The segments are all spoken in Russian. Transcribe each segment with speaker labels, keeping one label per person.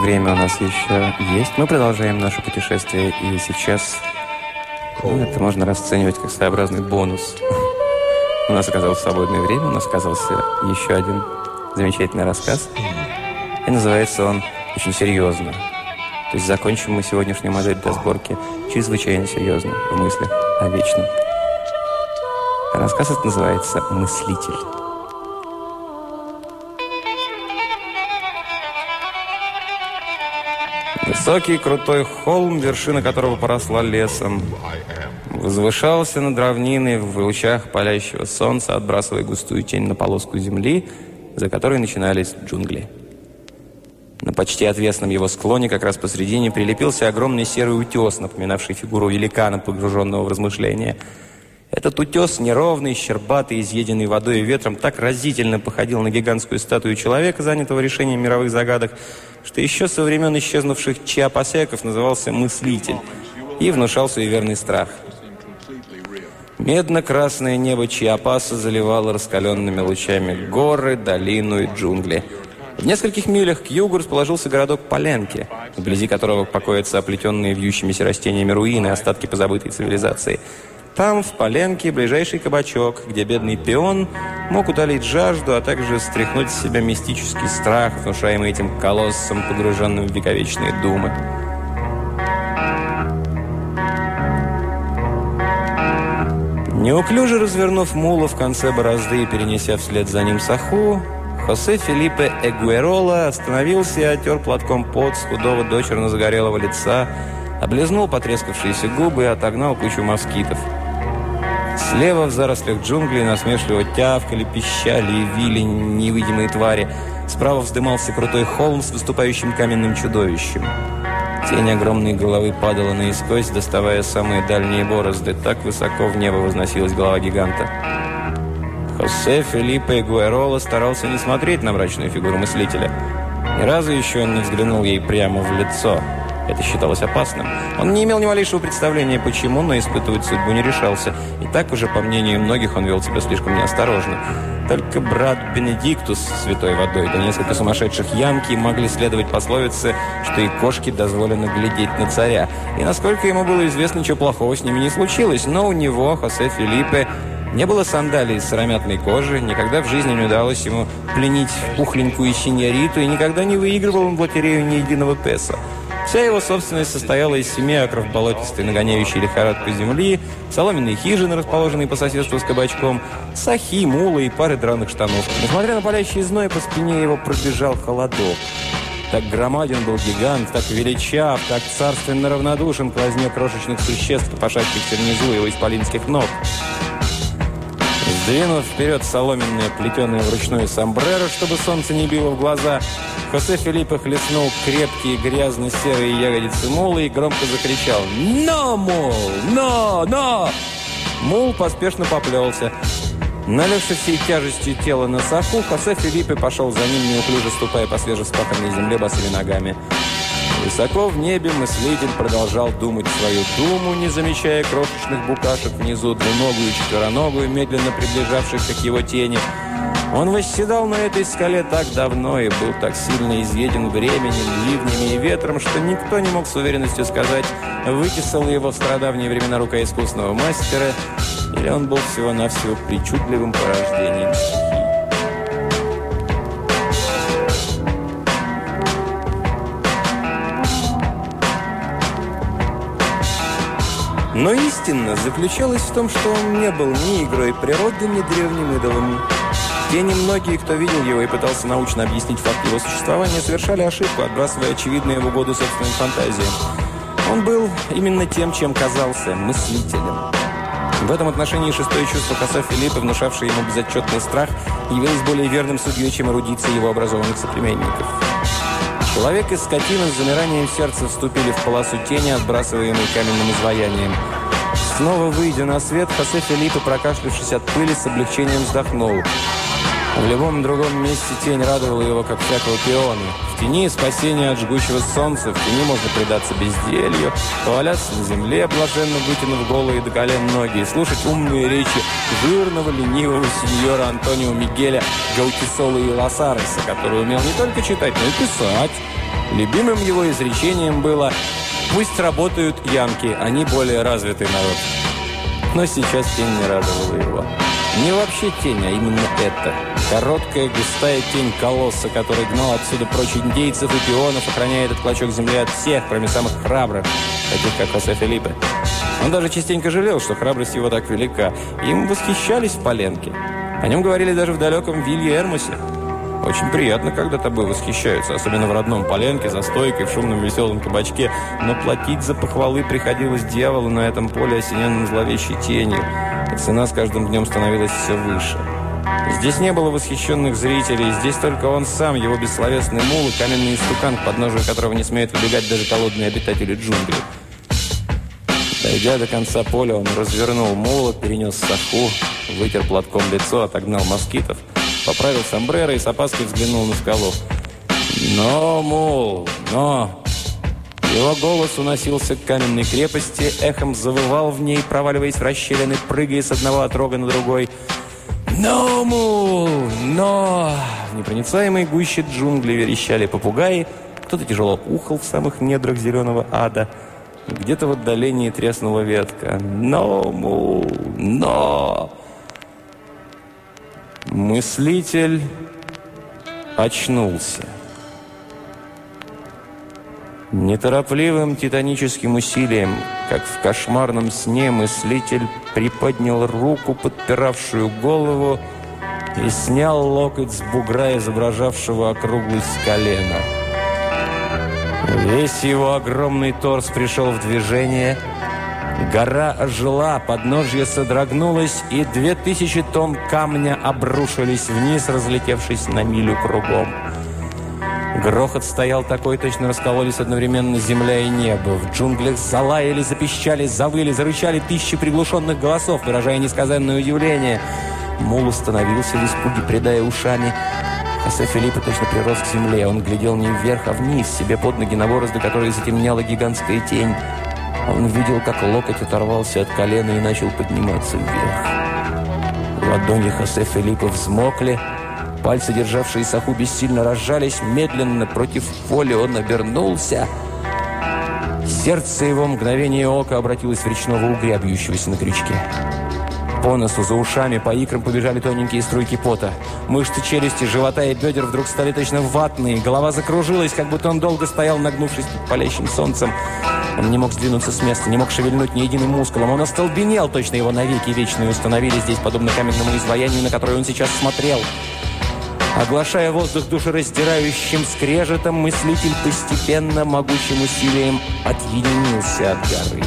Speaker 1: Время у нас еще есть, мы продолжаем наше путешествие. И сейчас ну, это можно расценивать как своеобразный бонус. У нас оказалось свободное время, у нас оказался еще один замечательный рассказ. И называется он очень серьезно. То есть закончим мы сегодняшнюю модель для сборки чрезвычайно серьезно, в мыслях о вечном. Рассказ этот называется «Мыслитель». Высокий крутой холм, вершина которого поросла лесом, возвышался над равниной в лучах палящего солнца, отбрасывая густую тень на полоску земли, за которой начинались джунгли. На почти отвесном его склоне, как раз посредине, прилепился огромный серый утес, напоминавший фигуру великана, погруженного в размышления – этот утес, неровный, щербатый, изъеденный водой и ветром, так разительно походил на гигантскую статую человека, занятого решением мировых загадок, что еще со времен исчезнувших чиапасеков назывался «мыслитель» и внушал суеверный страх. Медно-красное небо Чиапаса заливало раскаленными лучами горы, долину и джунгли. В нескольких милях к югу расположился городок Поленки, вблизи которого покоятся оплетенные вьющимися растениями руины, остатки позабытой цивилизации – там, в Поленке, ближайший кабачок, где бедный пион мог утолить жажду, а также стряхнуть с себя мистический страх, внушаемый этим колоссом, погруженным в вековечные думы. Неуклюже развернув мула в конце борозды и перенеся вслед за ним саху, Хосе Филиппе Эгуэрола остановился и отер платком пот с худого дочерно загорелого лица, облизнул потрескавшиеся губы и отогнал кучу москитов. Слева в зарослях джунглей насмешливо тявкали, пищали и вили невидимые твари. Справа вздымался крутой холм с выступающим каменным чудовищем. Тень огромной головы падала наискось, доставая самые дальние борозды. Так высоко в небо возносилась голова гиганта. Хосе Филиппе Гуэрола старался не смотреть на мрачную фигуру мыслителя. Ни разу еще он не взглянул ей прямо в лицо – это считалось опасным. Он не имел ни малейшего представления, почему, но испытывать судьбу не решался. И так уже, по мнению многих, он вел себя слишком неосторожно. Только брат Бенедиктус святой водой, да несколько сумасшедших янки могли следовать пословице, что и кошке дозволено глядеть на царя. И насколько ему было известно, ничего плохого с ними не случилось, но у него, Хосе Филиппе, не было сандалий из сыромятной кожи, никогда в жизни не удалось ему пленить пухленькую синьориту, и никогда не выигрывал он в лотерею ни единого песо. Вся его собственность состояла из семи акров болотистой, нагоняющей лихорадку земли, соломенные хижины, расположенные по соседству с кабачком, сахи, мулы и пары драных штанов. Несмотря на палящий зной, по спине его пробежал холодок. Так громаден был гигант, так величав, так царственно равнодушен к возне крошечных существ, пошащихся внизу его исполинских ног. Сдвинув вперед соломенное, плетеное вручную сомбреро, чтобы солнце не било в глаза, Хосе Филиппо хлестнул крепкие грязно-серые ягодицы мула и громко закричал «Но, мул! Но! Но!» Мул поспешно поплелся. Налегши всей тяжестью тела на саху, Хосе Филиппе пошел за ним, неуклюже ступая по свежеспаханной земле босыми ногами. Высоко в небе мыслитель продолжал думать свою думу, не замечая крошечных букашек внизу, двуногую и четвероногую, медленно приближавшихся к его тени – он восседал на этой скале так давно и был так сильно изъеден временем, ливнями и ветром, что никто не мог с уверенностью сказать, вытесал его в страдавние времена рука искусного мастера, или он был всего-навсего причудливым порождением Но истина заключалась в том, что он не был ни игрой природы, ни древним идолом. Те немногие, кто видел его и пытался научно объяснить факт его существования, совершали ошибку, отбрасывая очевидные в угоду собственным фантазиям. Он был именно тем, чем казался – мыслителем. В этом отношении шестое чувство коса Филиппа, внушавшее ему безотчетный страх, явилось более верным судьей, чем эрудиция его образованных соплеменников. Человек и скотина с замиранием сердца вступили в полосу тени, отбрасываемой каменным изваянием. Снова выйдя на свет, Хосе Филиппа, прокашлявшись от пыли, с облегчением вздохнул – в любом другом месте тень радовала его, как всякого пиона. В тени спасения от жгучего солнца, в тени можно предаться безделью, поваляться на земле, блаженно вытянув голые до колен ноги, и слушать умные речи жирного, ленивого сеньора Антонио Мигеля Гаутисола и Лосареса, который умел не только читать, но и писать. Любимым его изречением было «Пусть работают янки, они более развитый народ». Но сейчас тень не радовала его. Не вообще тень, а именно это. Короткая густая тень колосса, который гнал отсюда прочь индейцев и пионов, охраняя этот клочок земли от всех, кроме самых храбрых, таких как Хосе Филиппе. Он даже частенько жалел, что храбрость его так велика. Им восхищались в Поленке. О нем говорили даже в далеком Вилье Эрмусе. Очень приятно, когда тобой восхищаются, особенно в родном Поленке, за стойкой, в шумном веселом кабачке. Но платить за похвалы приходилось дьяволу на этом поле, осененном зловещей тенью. И цена с каждым днем становилась все выше. Здесь не было восхищенных зрителей, здесь только он сам, его бессловесный мул и каменный истукан, к подножию которого не смеют выбегать даже холодные обитатели джунглей. Дойдя до конца поля, он развернул мула, перенес саху, вытер платком лицо, отогнал москитов, поправил сомбреро и с опаской взглянул на скалу. «Но, мул, но!» Его голос уносился к каменной крепости, эхом завывал в ней, проваливаясь в расщелины, прыгая с одного отрога на другой. «Но, мул, но!» В непроницаемой гуще джунглей верещали попугаи, кто-то тяжело ухал в самых недрах зеленого ада – где-то в отдалении треснула ветка. «Но, му, но!» Мыслитель очнулся. Неторопливым титаническим усилием, как в кошмарном сне, мыслитель приподнял руку, подпиравшую голову, и снял локоть с бугра, изображавшего округлость колена. Весь его огромный торс пришел в движение. Гора ожила, подножье содрогнулось, и две тысячи тонн камня обрушились вниз, разлетевшись на милю кругом. Грохот стоял такой, точно раскололись одновременно земля и небо. В джунглях залаяли, запищали, завыли, зарычали тысячи приглушенных голосов, выражая несказанное удивление. Мул остановился в испуге, придая ушами. Хосе Филиппа точно прирос к земле. Он глядел не вверх, а вниз, себе под ноги на борозды, которые затемняла гигантская тень. Он видел, как локоть оторвался от колена и начал подниматься вверх. Ладони Хосе Филиппа взмокли, пальцы, державшие саху, бессильно разжались. Медленно против воли он обернулся. Сердце его мгновение ока обратилось в речного угря, бьющегося на крючке. По носу, за ушами, по икрам побежали тоненькие струйки пота. Мышцы челюсти, живота и бедер вдруг стали точно ватные. Голова закружилась, как будто он долго стоял, нагнувшись под палящим солнцем. Он не мог сдвинуться с места, не мог шевельнуть ни единым мускулом. Он остолбенел, точно его навеки вечные установили здесь, подобно каменному изваянию, на которое он сейчас смотрел. Оглашая воздух душераздирающим скрежетом, мыслитель постепенно, могучим усилием отъединился от горы.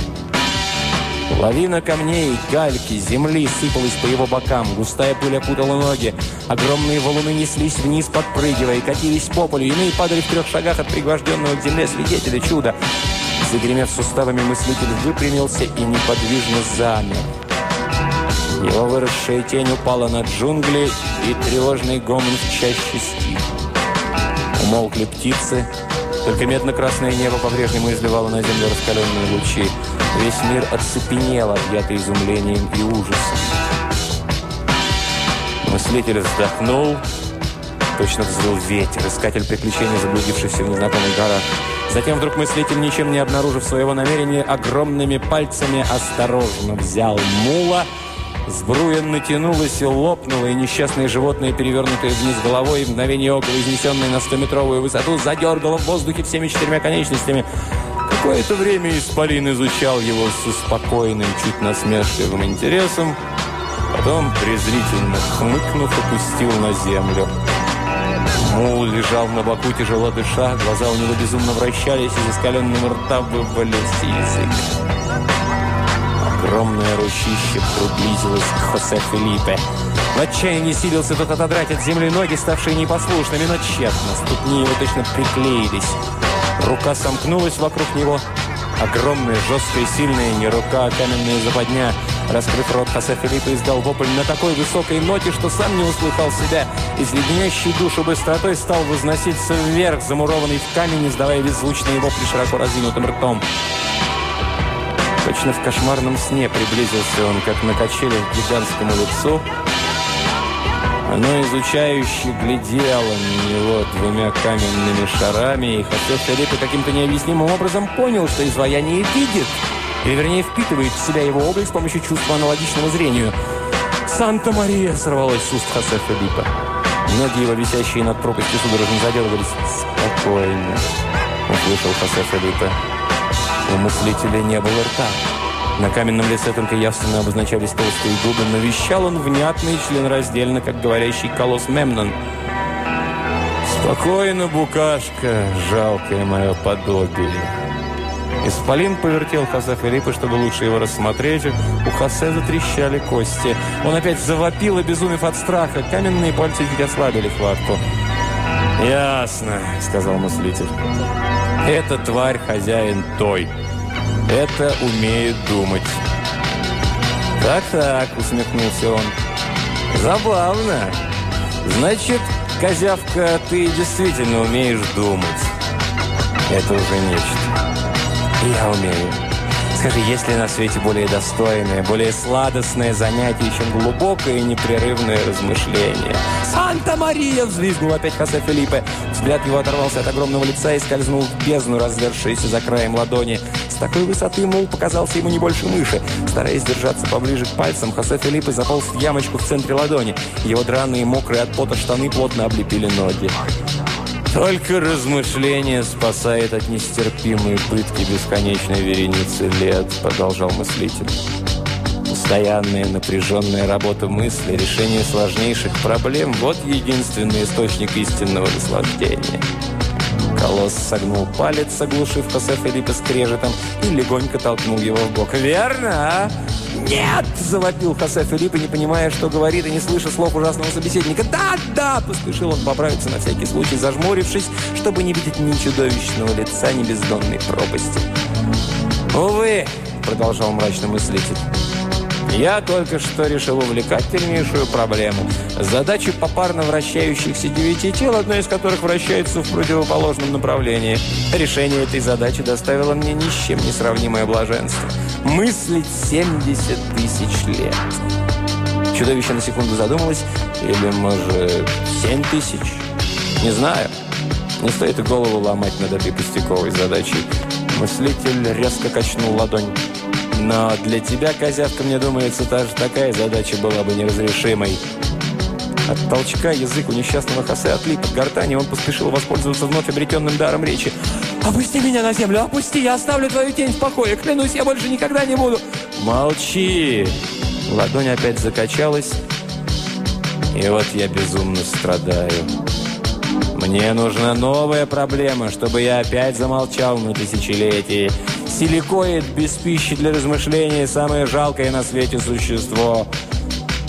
Speaker 1: Лавина камней, гальки, земли сыпалась по его бокам. Густая пыль опутала ноги. Огромные валуны неслись вниз, подпрыгивая, катились по полю. Иные падали в трех шагах от пригвожденного к земле свидетеля чуда. Загремев суставами, мыслитель выпрямился и неподвижно замер. Его выросшая тень упала на джунгли, и тревожный гомон в чаще стих. Умолкли птицы, только медно-красное небо по-прежнему изливало на землю раскаленные лучи. Весь мир оцепенел, объятый изумлением и ужасом. Мыслитель вздохнул, точно взвыл ветер, искатель приключений, заблудившийся в незнакомых горах. Затем вдруг мыслитель, ничем не обнаружив своего намерения, огромными пальцами осторожно взял мула – Сбруя натянулась и лопнула, и несчастное животное, перевернутое вниз головой, и мгновение ока, изнесенное на стометровую высоту, задергало в воздухе всеми четырьмя конечностями. Какое-то время Исполин изучал его с спокойным, чуть насмешливым интересом, потом, презрительно хмыкнув, опустил на землю. Мул лежал на боку, тяжело дыша, глаза у него безумно вращались, из искаленного рта вывалился язык. Огромное ручище приблизилось к Хосе Филиппе. В отчаянии силился тот отодрать от земли ноги, ставшие непослушными, но тщетно. Ступни его точно приклеились. Рука сомкнулась вокруг него. Огромная, жесткая, сильная, не рука, а каменная западня. Раскрыв рот, Хосе Филиппе издал вопль на такой высокой ноте, что сам не услыхал себя, и с леденящей душу быстротой стал возноситься вверх, замурованный в камень, издавая беззвучные вопли широко разинутым ртом. Точно в кошмарном сне приблизился он, как на качелях к гигантскому лицу, Оно изучающе глядело на него двумя каменными шарами, и Хосе Филиппе каким-то необъяснимым образом понял, что изваяние видит, или вернее впитывает в себя его облик с помощью чувства аналогичного зрению. «Санта-Мария!» сорвалось с уст Хосе Филиппа. Ноги его, висящие над пропастью, судорожно заделывались. «Спокойно!» – услышал Хосе Филиппе. У мыслителя не было рта. На каменном лице только явственно обозначались толстые губы, но вещал он внятно и членораздельно, как говорящий колосс Мемнон. «Спокойно, букашка, жалкое мое подобие!» Исполин повертел Хосе Филиппа, чтобы лучше его рассмотреть. У Хосе затрещали кости. Он опять завопил, обезумев от страха. Каменные пальцы чуть ослабили хватку. «Ясно», — сказал мыслитель. «Эта тварь хозяин той». Это умеет думать. «Так-так», — усмехнулся он. «Забавно. Значит, козявка, ты действительно умеешь думать. Это уже нечто. Я умею. Скажи, есть ли на свете более достойное, более сладостное занятие, чем глубокое и непрерывное размышление? «Санта-Мария!» – взвизгнул опять Хосе Филиппе. Взгляд его оторвался от огромного лица и скользнул в бездну, развершуюся за краем ладони. С такой высоты мул показался ему не больше мыши. Стараясь держаться поближе к пальцам, Хосе Филиппе заполз в ямочку в центре ладони. Его драные, мокрые от пота штаны плотно облепили ноги. Только размышление спасает от нестерпимой пытки бесконечной вереницы лет, продолжал мыслитель. Постоянная напряженная работа мысли, решение сложнейших проблем – вот единственный источник истинного наслаждения. Колосс согнул палец, оглушив Хосе Филиппа скрежетом, и легонько толкнул его в бок. «Верно, а?» «Нет!» – завопил Хосе Филиппа, не понимая, что говорит, и не слыша слов ужасного собеседника. «Да, да!» – поспешил он поправиться на всякий случай, зажмурившись, чтобы не видеть ни чудовищного лица, ни бездонной пропасти. «Увы!» – продолжал мрачно мыслитель. Я только что решил увлекательнейшую проблему. Задачи попарно вращающихся девяти тел, одно из которых вращается в противоположном направлении. Решение этой задачи доставило мне ни с чем не сравнимое блаженство. Мыслить 70 тысяч лет. Чудовище на секунду задумалось. Или, может, 7 тысяч? Не знаю. Не стоит и голову ломать над этой пустяковой задачей. Мыслитель резко качнул ладонь. Но для тебя, козявка, мне думается, даже такая задача была бы неразрешимой. От толчка язык у несчастного Хосе отлип от гортани, он поспешил воспользоваться вновь обретенным даром речи. «Опусти меня на землю! Опусти! Я оставлю твою тень в покое! Клянусь, я больше никогда не буду!» «Молчи!» Ладонь опять закачалась. И вот я безумно страдаю. Мне нужна новая проблема, чтобы я опять замолчал на тысячелетие. Силикоид без пищи для размышления – самое жалкое на свете существо.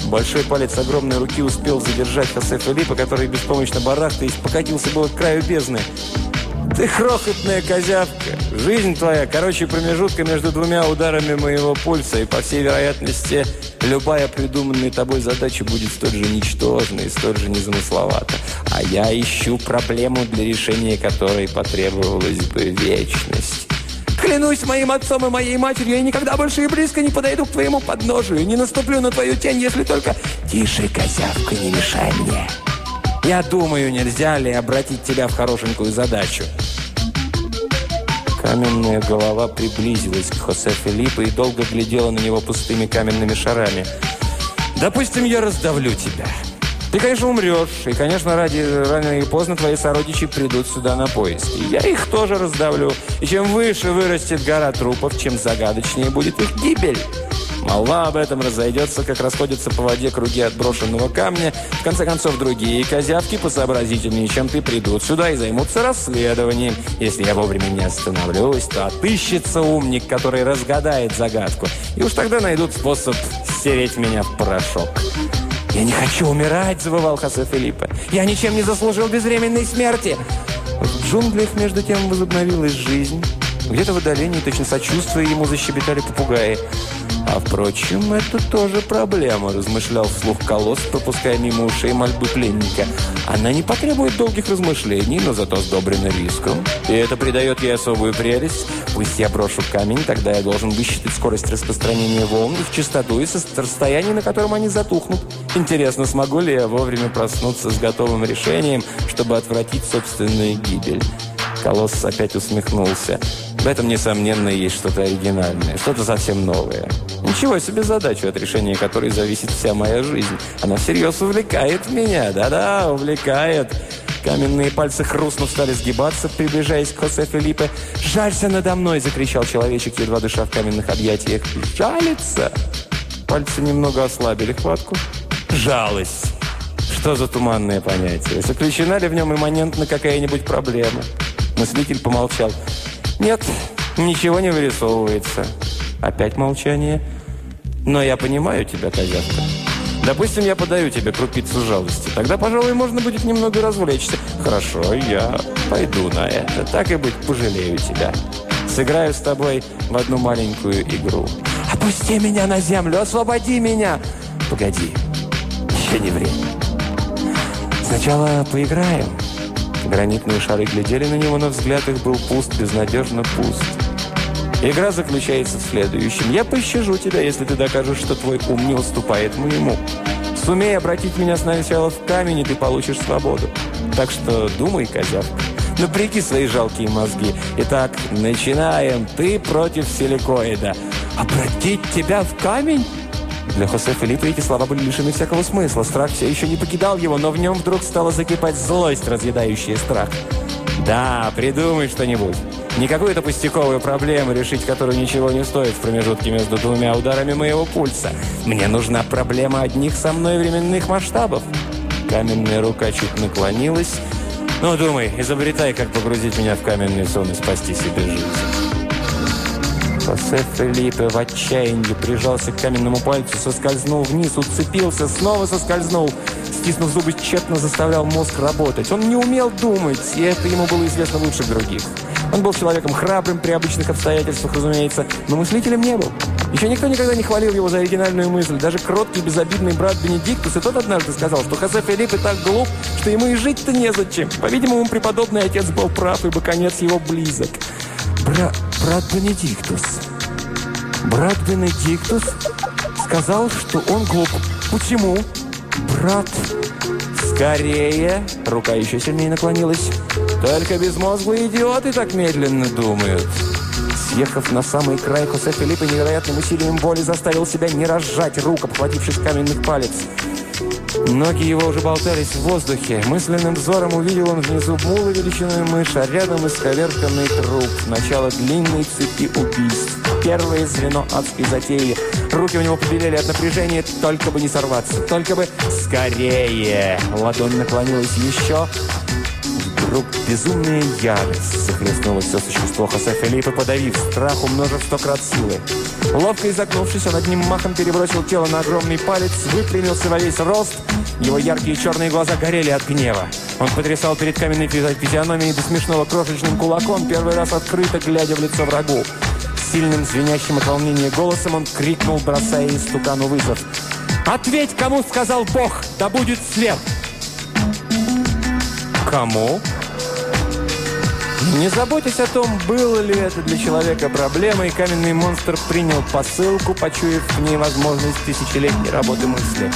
Speaker 1: Большой палец огромной руки успел задержать Хосе Филиппа, который беспомощно барахтаясь покатился было к краю бездны. «Ты крохотная козявка. Жизнь твоя, короче, промежутка между двумя ударами моего пульса, и, по всей вероятности, любая придуманная тобой задача будет столь же ничтожна и столь же незамысловата. А я ищу проблему, для решения которой потребовалась бы вечность». Клянусь моим отцом и моей матерью, я никогда больше и близко не подойду к твоему подножию, не наступлю на твою тень, если только... Тише, козявка, не мешай мне. Я думаю, нельзя ли обратить тебя в хорошенькую задачу. Каменная голова приблизилась к Хосе Филиппо и долго глядела на него пустыми каменными шарами. «Допустим, я раздавлю тебя. Ты, конечно, умрешь, и, конечно, ради рано или поздно твои сородичи придут сюда на поиски. Я их тоже раздавлю. И чем выше вырастет гора трупов, чем загадочнее будет их гибель. Молва об этом разойдется, как расходятся по воде круги отброшенного камня. В конце концов, другие козявки посообразительнее, чем ты, придут сюда и займутся расследованием. Если я вовремя не остановлюсь, то отыщется умник, который разгадает загадку. И уж тогда найдут способ стереть меня в порошок. «Я не хочу умирать!» – завывал Хосе Филиппе. «Я ничем не заслужил безвременной смерти!» В джунглях, между тем, возобновилась жизнь. Где-то в отдалении, точно сочувствуя ему, защебетали попугаи. А впрочем, это тоже проблема, размышлял вслух колосс, пропуская мимо ушей мольбы пленника. Она не потребует долгих размышлений, но зато сдобрена риском. И это придает ей особую прелесть. Пусть я брошу камень, тогда я должен высчитать скорость распространения волн, их частоту и расстояние, на котором они затухнут. Интересно, смогу ли я вовремя проснуться с готовым решением, чтобы отвратить собственную гибель? Колосс опять усмехнулся. В этом, несомненно, есть что-то оригинальное, что-то совсем новое. Ничего себе задачу, от решения которой зависит вся моя жизнь. Она всерьез увлекает меня, да-да, увлекает. Каменные пальцы хрустнув стали сгибаться, приближаясь к Хосе Филиппе. «Жалься надо мной!» – закричал человечек, едва дыша в каменных объятиях. «Жалится!» Пальцы немного ослабили хватку. «Жалость!» Что за туманное понятие? Заключена ли в нем имманентно какая-нибудь проблема? Мыслитель помолчал. «Нет, ничего не вырисовывается». Опять молчание. «Но я понимаю тебя, козявка. Допустим, я подаю тебе крупицу жалости. Тогда, пожалуй, можно будет немного развлечься. Хорошо, я пойду на это. Так и быть, пожалею тебя. Сыграю с тобой в одну маленькую игру. Опусти меня на землю, освободи меня!» «Погоди, еще не время. Сначала поиграем». Гранитные шары глядели на него, но взгляд их был пуст, безнадежно пуст. Игра заключается в следующем. Я пощажу тебя, если ты докажешь, что твой ум не уступает моему. Сумей обратить меня сначала в камень, и ты получишь свободу. Так что думай, козявка. Напряги свои жалкие мозги. Итак, начинаем. Ты против силикоида. Обратить тебя в камень? Для Хосе Филиппа эти слова были лишены всякого смысла. Страх все еще не покидал его, но в нем вдруг стала закипать злость, разъедающая страх. «Да, придумай что-нибудь. Не какую-то пустяковую проблему, решить которую ничего не стоит в промежутке между двумя ударами моего пульса. Мне нужна проблема одних со мной временных масштабов». Каменная рука чуть наклонилась. «Ну, думай, изобретай, как погрузить меня в каменный сон и спасти себе жизнь». Хосе Фелипе в отчаянии прижался к каменному пальцу, соскользнул вниз, уцепился, снова соскользнул. Стиснув зубы, тщетно заставлял мозг работать. Он не умел думать, и это ему было известно лучше других. Он был человеком храбрым при обычных обстоятельствах, разумеется, но мыслителем не был. Еще никто никогда не хвалил его за оригинальную мысль. Даже кроткий, безобидный брат Бенедиктус и тот однажды сказал, что Хосе Филиппе так глуп, что ему и жить-то незачем. По-видимому, преподобный отец был прав, ибо конец его близок. Бра брат Бенедиктус. Брат Бенедиктус сказал, что он глуп. Почему? Брат... Скорее! Рука еще сильнее наклонилась. Только безмозглые идиоты так медленно думают. Съехав на самый край, Хосе Филиппа невероятным усилием боли заставил себя не разжать рук, обхватившись каменных палец. Ноги его уже болтались в воздухе. Мысленным взором увидел он внизу мула величиной мышь, а рядом исковерканный труп. Начало длинной цепи убийств. Первое звено адской затеи. Руки у него побелели от напряжения, только бы не сорваться. Только бы скорее. Ладонь наклонилась еще. Вдруг безумная ярость захлестнула все существо Хосе Филиппа, подавив страх, умножив сто крат силы. Ловко изогнувшись, он одним махом перебросил тело на огромный палец, выпрямился во весь рост. Его яркие черные глаза горели от гнева. Он потрясал перед каменной физиономией до смешного крошечным кулаком, первый раз открыто глядя в лицо врагу. Сильным, звенящим от волнения голосом он крикнул, бросая истукану вызов. «Ответь, кому сказал Бог, да будет свет!» «Кому?» Не заботясь о том, было ли это для человека проблемой, каменный монстр принял посылку, почуяв в ней возможность тысячелетней работы мысли.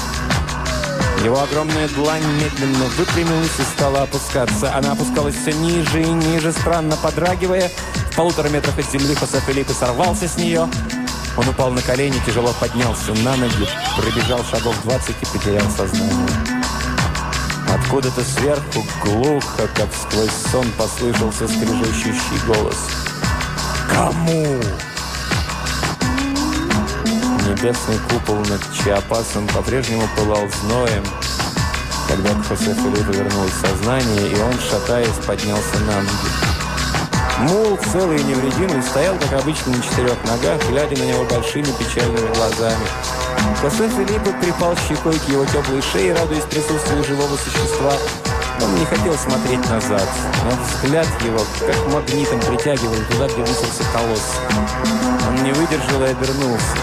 Speaker 1: Его огромная длань медленно выпрямилась и стала опускаться. Она опускалась все ниже и ниже, странно подрагивая. В полутора метрах от земли Хосе Филиппе сорвался с нее. Он упал на колени, тяжело поднялся на ноги, пробежал шагов 20 и потерял сознание. Откуда-то сверху, глухо, как сквозь сон, послышался скрежещущий голос. «Кому?» Небесный купол над Чиапасом по-прежнему пылал зноем, когда к Хосе Филиппу сознание, и он, шатаясь, поднялся на ноги. Мул, целый и невредимый, стоял, как обычно, на четырех ногах, глядя на него большими печальными глазами. Хосе Филиппа припал щекой к его теплой шее, радуясь присутствию живого существа. Он не хотел смотреть назад, но взгляд его как магнитом притягивал туда, где высился колосс. Он не выдержал и обернулся.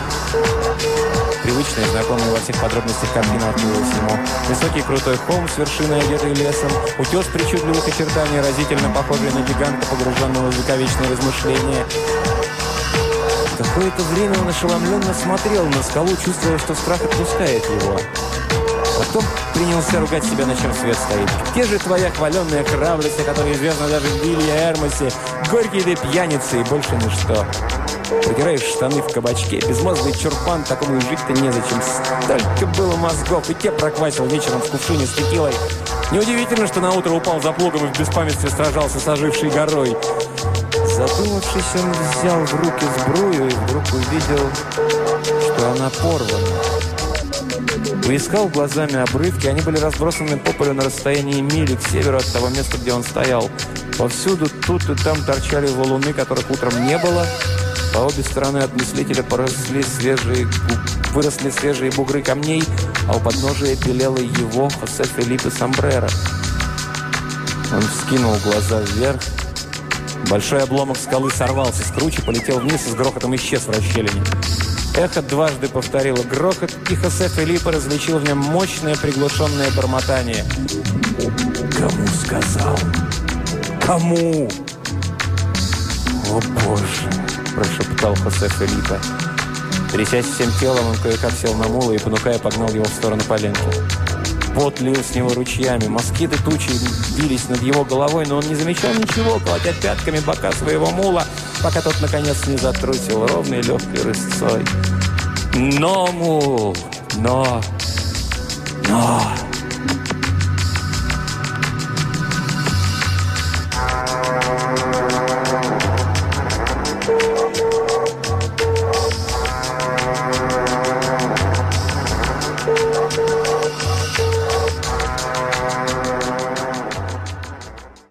Speaker 1: Привычная, знакомая во всех подробностях картина открылась ему. Высокий крутой холм с вершиной, одетый лесом, утес причудливых очертаний, разительно похожий на гиганта, погруженного в вековечные размышления. Какое-то время он ошеломленно смотрел на скалу, чувствуя, что страх отпускает его. Потом принялся ругать себя, на чем свет стоит. Где же твоя хваленная храбрость, о которой известна даже в Вилье Эрмосе? Горький ты пьяница и больше ничто. Продираешь штаны в кабачке. Безмозглый чурпан, такому и жить-то незачем. Столько было мозгов, и те проквасил вечером в кувшине с текилой. Неудивительно, что на утро упал за плугом и в беспамятстве сражался с ожившей горой. Задумавшись, он взял в руки сбрую и вдруг увидел, что она порвана. Поискал глазами обрывки, они были разбросаны по полю на расстоянии мили к северу от того места, где он стоял. Повсюду тут и там торчали валуны, которых утром не было. По обе стороны от мыслителя поросли свежие, выросли свежие бугры камней, а у подножия белело его Хосе Филиппе Самбрера. Он вскинул глаза вверх, Большой обломок скалы сорвался с кручи, полетел вниз и с грохотом исчез в расщелине. Эхо дважды повторило грохот, и Хосе Филиппа различил в нем мощное приглушенное бормотание. «Кому сказал? Кому?» «О, Боже!» – прошептал Хосе Филиппа. Трясясь всем телом, он кое-как сел на мула и, понукая, погнал его в сторону поленки. Пот лил с него ручьями. Москиты тучи бились над его головой, но он не замечал ничего, колотя пятками бока своего мула, пока тот, наконец, не затрусил ровной легкой рысцой. «Но, мул! Но! Но!»